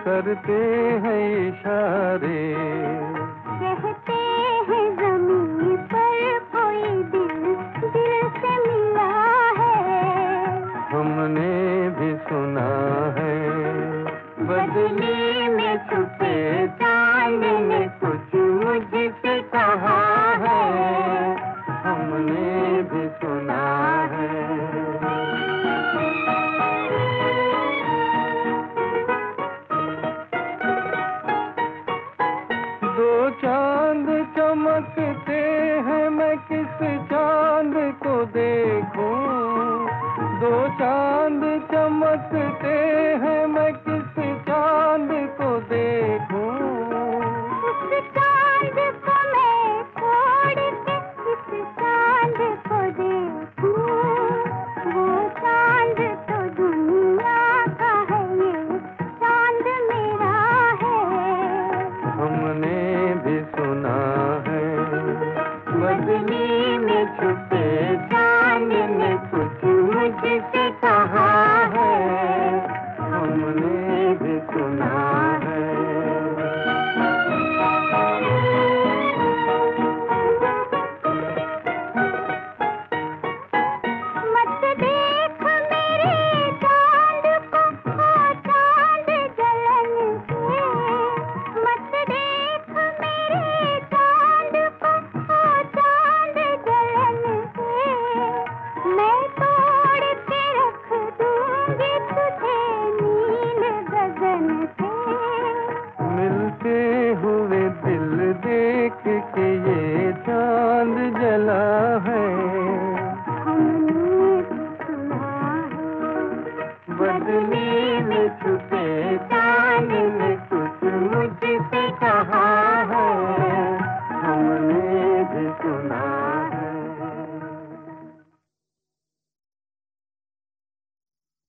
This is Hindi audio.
करते हैं इशारे। कहते हैं ज़मीन पर कोई दिल दिल से मिला है। हमने भी सुना है। बदले में तुम चाँद चमकते हैं मैं किस चाँद को देखूँ? दो चाँद चमकते किसी कहा